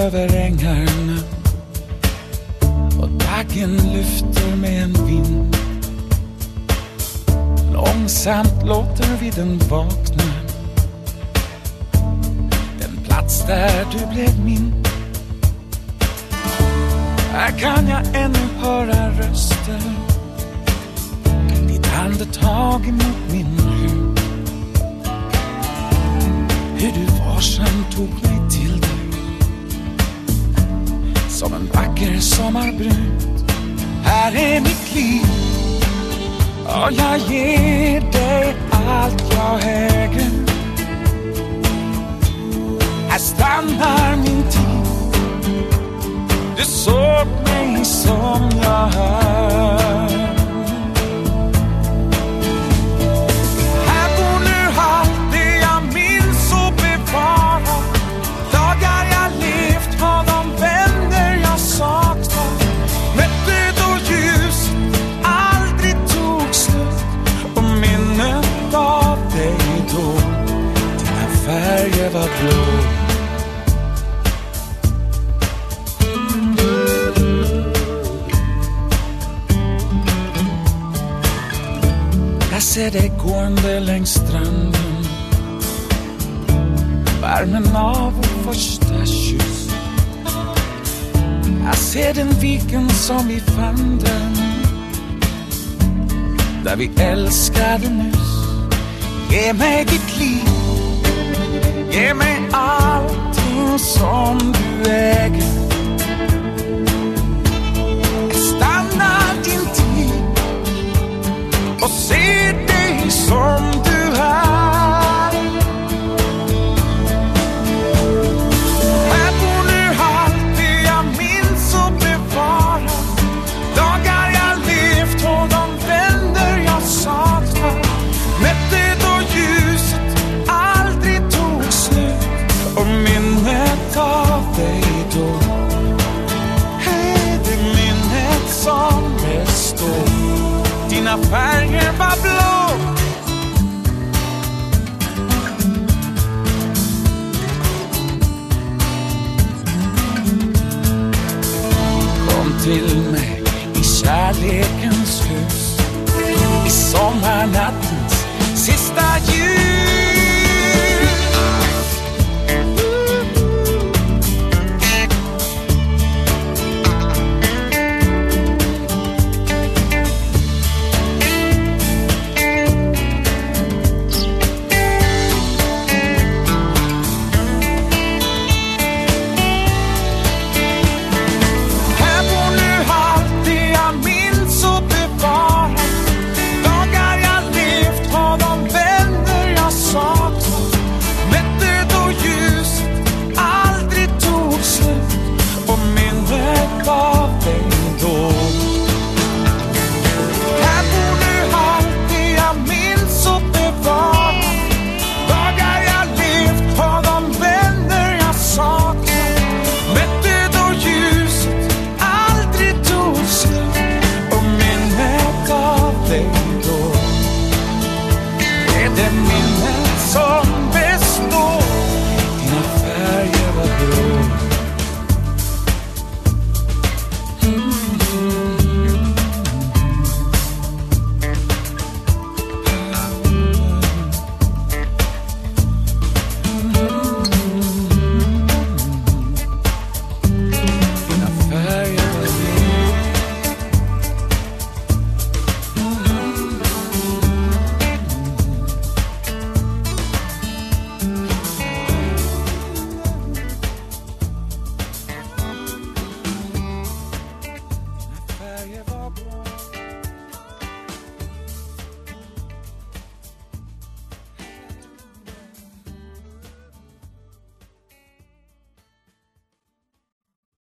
över ängarna och daggen lyfter med en vind. Långsamt låter vi den vakna. Den plats där du blev min. Här kan jag ännu höra röster. Ditt andetag emot min hud. Hur du varsamt tog mig som en vacker sommarbrud. Här är mitt liv. Och jag ger dig allt jag färger blå. Jag ser dig gående längs stranden. Värmen av vår första kyss. Jag ser den viken som vi fann den Där vi älskade nyss. Ge mig ditt liv. Ge mig allting som du äger. Och minnet av dig då. Är det minnet som består. Dina färger var blå. Kom till mig i kärlekens hus. I sommarnattens sista ljus